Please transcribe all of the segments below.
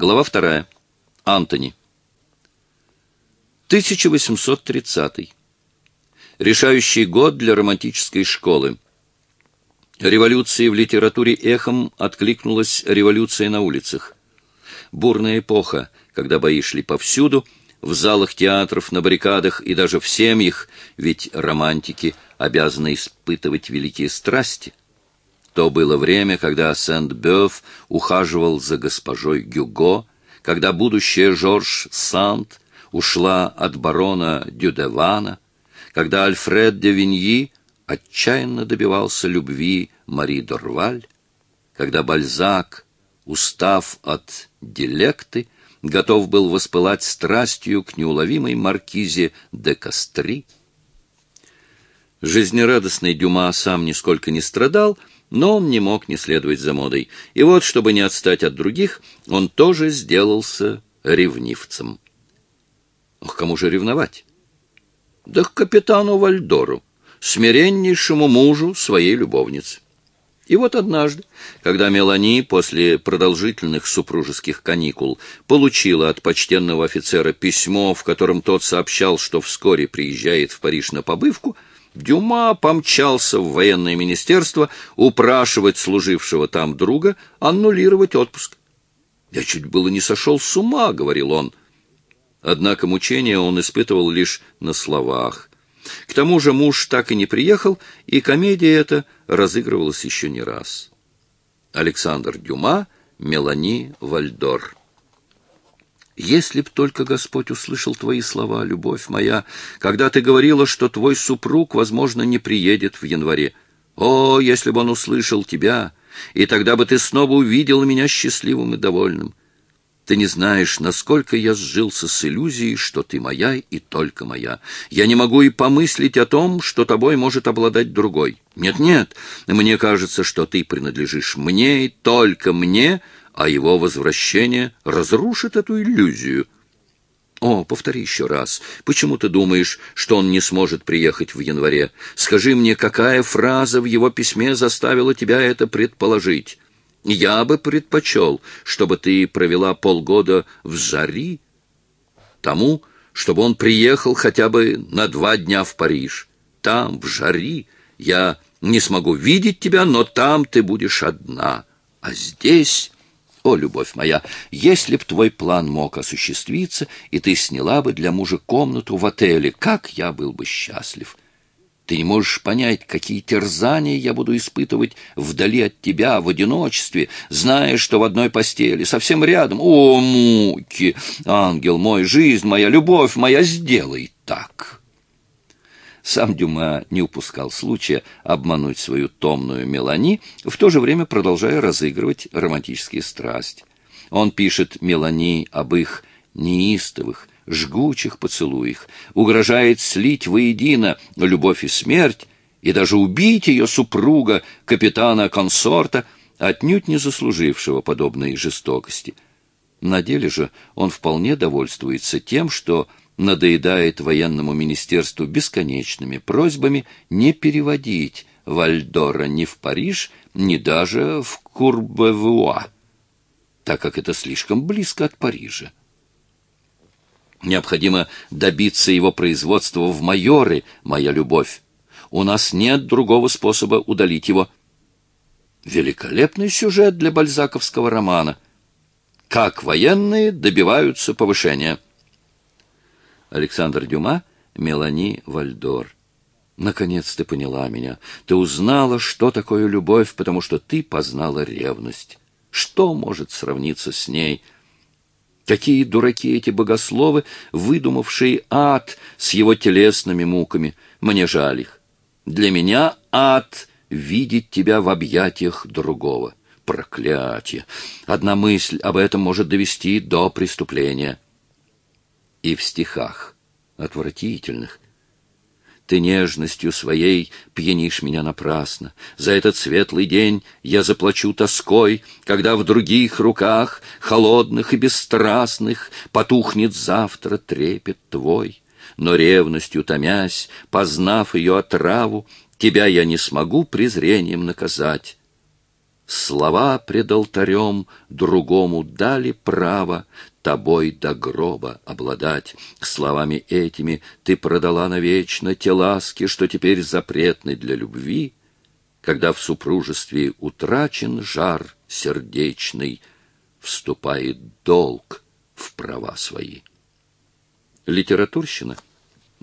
Глава вторая. Антони. 1830. Решающий год для романтической школы. Революции в литературе эхом откликнулась революция на улицах. Бурная эпоха, когда бои шли повсюду, в залах театров, на баррикадах и даже в семьях, ведь романтики обязаны испытывать великие страсти. То было время, когда Сент-Бёв ухаживал за госпожой Гюго, когда будущая Жорж Санд ушла от барона Дюдевана, когда Альфред де Виньи отчаянно добивался любви Мари Дорваль, когда Бальзак, устав от дилекты, готов был воспылать страстью к неуловимой маркизе де Кастри. Жизнерадостный Дюма сам нисколько не страдал, но он не мог не следовать за модой. И вот, чтобы не отстать от других, он тоже сделался ревнивцем. Ох, кому же ревновать? Да к капитану Вальдору, смиреннейшему мужу своей любовницы. И вот однажды, когда Мелани после продолжительных супружеских каникул получила от почтенного офицера письмо, в котором тот сообщал, что вскоре приезжает в Париж на побывку, Дюма помчался в военное министерство упрашивать служившего там друга аннулировать отпуск. «Я чуть было не сошел с ума», — говорил он. Однако мучения он испытывал лишь на словах. К тому же муж так и не приехал, и комедия эта разыгрывалась еще не раз. Александр Дюма, Мелани Вальдор. Если б только Господь услышал твои слова, любовь моя, когда ты говорила, что твой супруг, возможно, не приедет в январе. О, если бы он услышал тебя, и тогда бы ты снова увидел меня счастливым и довольным. Ты не знаешь, насколько я сжился с иллюзией, что ты моя и только моя. Я не могу и помыслить о том, что тобой может обладать другой. Нет-нет, мне кажется, что ты принадлежишь мне и только мне, а его возвращение разрушит эту иллюзию. О, повтори еще раз. Почему ты думаешь, что он не сможет приехать в январе? Скажи мне, какая фраза в его письме заставила тебя это предположить? Я бы предпочел, чтобы ты провела полгода в жари, тому, чтобы он приехал хотя бы на два дня в Париж. Там, в жари, я не смогу видеть тебя, но там ты будешь одна. А здесь... О, любовь моя, если б твой план мог осуществиться, и ты сняла бы для мужа комнату в отеле, как я был бы счастлив!» Ты не можешь понять, какие терзания я буду испытывать вдали от тебя, в одиночестве, зная, что в одной постели, совсем рядом. О, муки! Ангел мой, жизнь моя, любовь моя, сделай так!» Сам Дюма не упускал случая обмануть свою томную Мелани, в то же время продолжая разыгрывать романтические страсти. Он пишет Мелани об их неистовых, жгучих поцелуях, угрожает слить воедино любовь и смерть, и даже убить ее супруга, капитана-консорта, отнюдь не заслужившего подобной жестокости. На деле же он вполне довольствуется тем, что надоедает военному министерству бесконечными просьбами не переводить Вальдора ни в Париж, ни даже в Курбевуа, так как это слишком близко от Парижа. Необходимо добиться его производства в майоры, моя любовь. У нас нет другого способа удалить его. Великолепный сюжет для бальзаковского романа. Как военные добиваются повышения. Александр Дюма, Мелани Вальдор. Наконец ты поняла меня. Ты узнала, что такое любовь, потому что ты познала ревность. Что может сравниться с ней — Какие дураки эти богословы, выдумавшие ад с его телесными муками. Мне жаль их. Для меня ад — видеть тебя в объятиях другого. Проклятие! Одна мысль об этом может довести до преступления. И в стихах отвратительных — ты нежностью своей пьянишь меня напрасно. За этот светлый день я заплачу тоской, когда в других руках, холодных и бесстрастных, потухнет завтра трепет твой. Но ревностью томясь, познав ее отраву, тебя я не смогу презрением наказать. Слова пред алтарем другому дали право тобой до гроба обладать. Словами этими ты продала навечно те ласки, что теперь запретны для любви, когда в супружестве утрачен жар сердечный, вступает долг в права свои. Литературщина?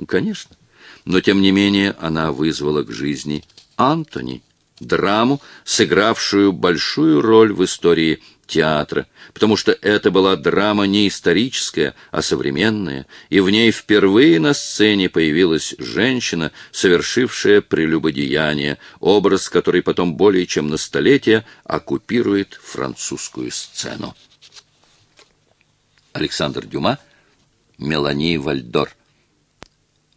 Конечно. Но, тем не менее, она вызвала к жизни Антони, драму, сыгравшую большую роль в истории театра, потому что это была драма не историческая, а современная, и в ней впервые на сцене появилась женщина, совершившая прелюбодеяние, образ, который потом более чем на столетие оккупирует французскую сцену. Александр Дюма, Мелани Вальдор.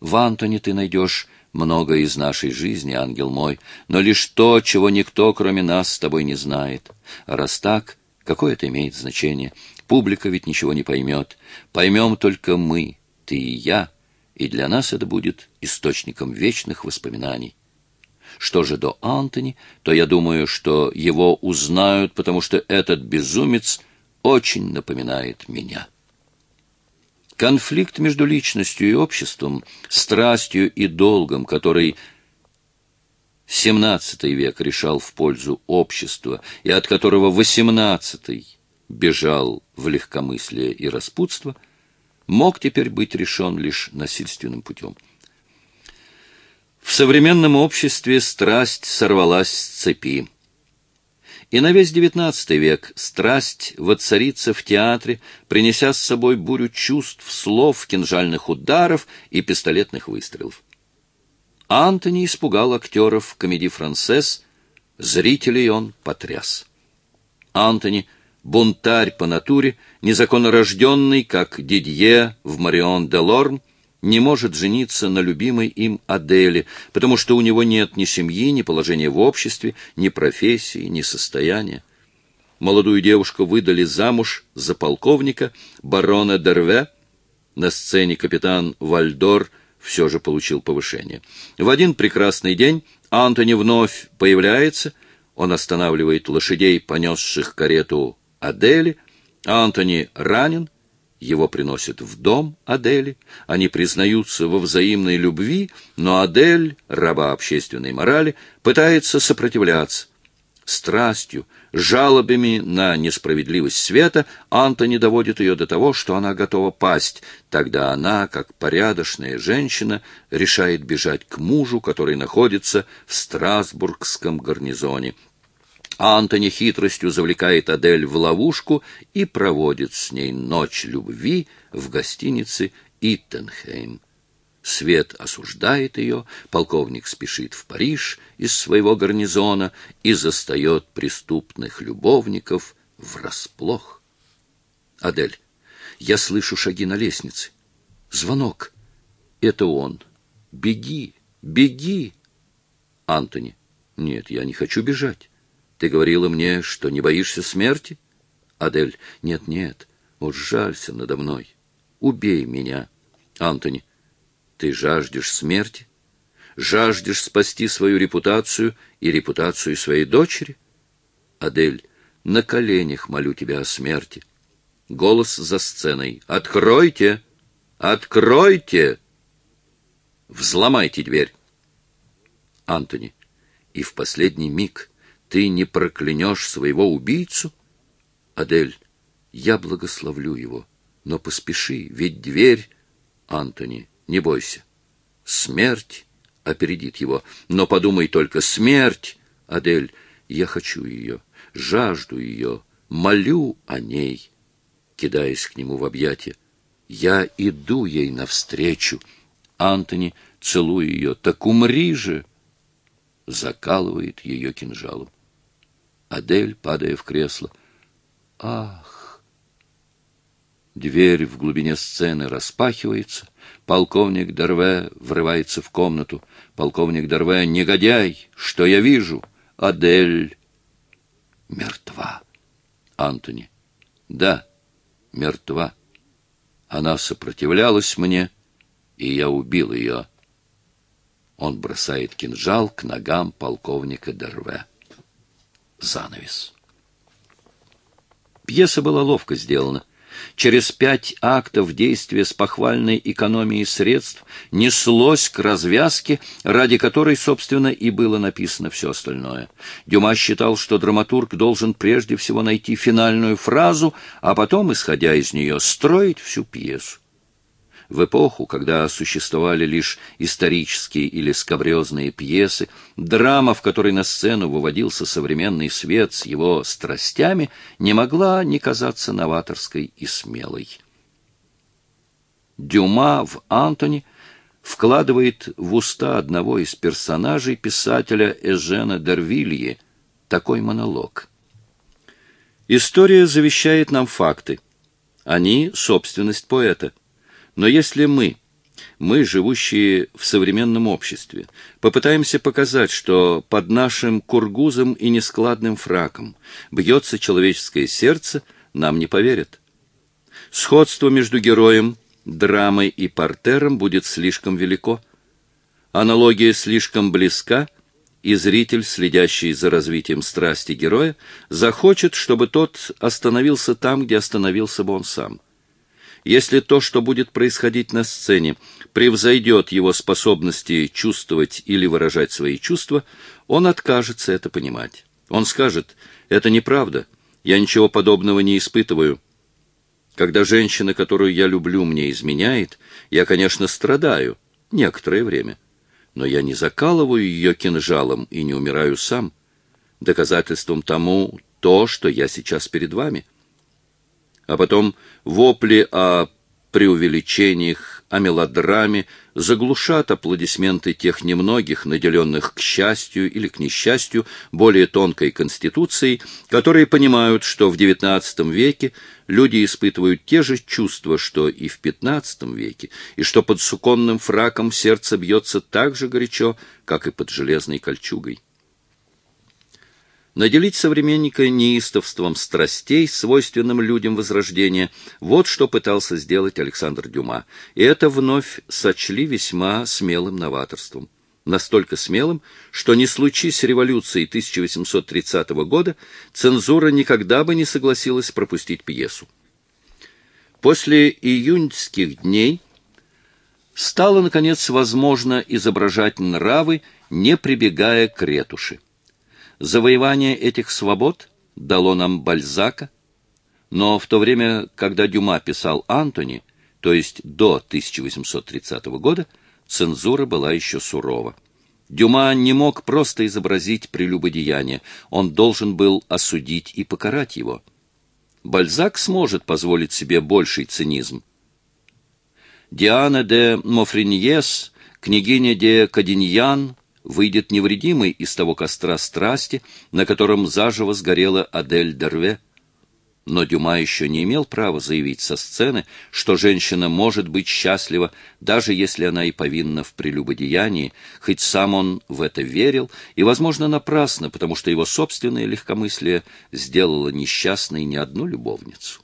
В Антоне ты найдешь много из нашей жизни, ангел мой, но лишь то, чего никто, кроме нас, с тобой не знает. Раз так, какое это имеет значение? Публика ведь ничего не поймет. Поймем только мы, ты и я, и для нас это будет источником вечных воспоминаний. Что же до Антони, то я думаю, что его узнают, потому что этот безумец очень напоминает меня. Конфликт между личностью и обществом, страстью и долгом, который XVII век решал в пользу общества и от которого XVIII бежал в легкомыслие и распутство, мог теперь быть решен лишь насильственным путем. В современном обществе страсть сорвалась с цепи. И на весь XIX век страсть воцарится в театре, принеся с собой бурю чувств, слов, кинжальных ударов и пистолетных выстрелов. Антони испугал актеров комедии «Францесс», зрителей он потряс. Антони — бунтарь по натуре, незаконно рожденный, как Дидье в «Марион де Лорм», не может жениться на любимой им Аделе, потому что у него нет ни семьи, ни положения в обществе, ни профессии, ни состояния. Молодую девушку выдали замуж за полковника барона Дерве. На сцене капитан Вальдор все же получил повышение. В один прекрасный день Антони вновь появляется, он останавливает лошадей, понесших карету Адели, Антони ранен, его приносят в дом Адели, они признаются во взаимной любви, но Адель, раба общественной морали, пытается сопротивляться. Страстью, жалобами на несправедливость света Антони доводит ее до того, что она готова пасть. Тогда она, как порядочная женщина, решает бежать к мужу, который находится в Страсбургском гарнизоне – Антони хитростью завлекает Адель в ловушку и проводит с ней ночь любви в гостинице Иттенхейм. Свет осуждает ее, полковник спешит в Париж из своего гарнизона и застает преступных любовников врасплох. Адель, я слышу шаги на лестнице. Звонок. Это он. Беги, беги. Антони, нет, я не хочу бежать. Ты говорила мне, что не боишься смерти? Адель, нет-нет, вот жалься надо мной. Убей меня. Антони, ты жаждешь смерти? Жаждешь спасти свою репутацию и репутацию своей дочери? Адель, на коленях молю тебя о смерти. Голос за сценой. «Откройте! Откройте!» «Взломайте дверь!» Антони. И в последний миг ты не проклянешь своего убийцу? Адель, я благословлю его, но поспеши, ведь дверь... Антони, не бойся. Смерть опередит его, но подумай только, смерть... Адель, я хочу ее, жажду ее, молю о ней, кидаясь к нему в объятия. Я иду ей навстречу. Антони, целуя ее, так умри же! Закалывает ее кинжалом. Адель, падая в кресло. Ах! Дверь в глубине сцены распахивается. Полковник Дерве врывается в комнату. Полковник Дерве, негодяй, что я вижу? Адель мертва. Антони. Да, мертва. Она сопротивлялась мне, и я убил ее. Он бросает кинжал к ногам полковника Дерве. занавес. Пьеса была ловко сделана. Через пять актов действия с похвальной экономией средств неслось к развязке, ради которой, собственно, и было написано все остальное. Дюма считал, что драматург должен прежде всего найти финальную фразу, а потом, исходя из нее, строить всю пьесу. В эпоху, когда существовали лишь исторические или скабрезные пьесы, драма, в которой на сцену выводился современный свет с его страстями, не могла не казаться новаторской и смелой. Дюма в «Антони» вкладывает в уста одного из персонажей писателя Эжена Дервилье такой монолог. История завещает нам факты. Они — собственность поэта. Но если мы, мы, живущие в современном обществе, попытаемся показать, что под нашим кургузом и нескладным фраком бьется человеческое сердце, нам не поверят. Сходство между героем, драмой и портером будет слишком велико. Аналогия слишком близка, и зритель, следящий за развитием страсти героя, захочет, чтобы тот остановился там, где остановился бы он сам. Если то, что будет происходить на сцене, превзойдет его способности чувствовать или выражать свои чувства, он откажется это понимать. Он скажет, это неправда, я ничего подобного не испытываю. Когда женщина, которую я люблю, мне изменяет, я, конечно, страдаю некоторое время, но я не закалываю ее кинжалом и не умираю сам. Доказательством тому то, что я сейчас перед вами — а потом вопли о преувеличениях, о мелодраме заглушат аплодисменты тех немногих, наделенных к счастью или к несчастью более тонкой конституцией, которые понимают, что в XIX веке люди испытывают те же чувства, что и в XV веке, и что под суконным фраком сердце бьется так же горячо, как и под железной кольчугой. Наделить современника неистовством страстей, свойственным людям Возрождения, вот что пытался сделать Александр Дюма. И это вновь сочли весьма смелым новаторством. Настолько смелым, что не случись революции 1830 года, цензура никогда бы не согласилась пропустить пьесу. После июньских дней стало, наконец, возможно изображать нравы, не прибегая к ретуши. Завоевание этих свобод дало нам Бальзака, но в то время, когда Дюма писал Антони, то есть до 1830 года, цензура была еще сурова. Дюма не мог просто изобразить прелюбодеяние, он должен был осудить и покарать его. Бальзак сможет позволить себе больший цинизм. Диана де Мофриньес, княгиня де Кадиньян, выйдет невредимой из того костра страсти, на котором заживо сгорела Адель Дерве. Но Дюма еще не имел права заявить со сцены, что женщина может быть счастлива, даже если она и повинна в прелюбодеянии, хоть сам он в это верил, и, возможно, напрасно, потому что его собственное легкомыслие сделало несчастной не одну любовницу.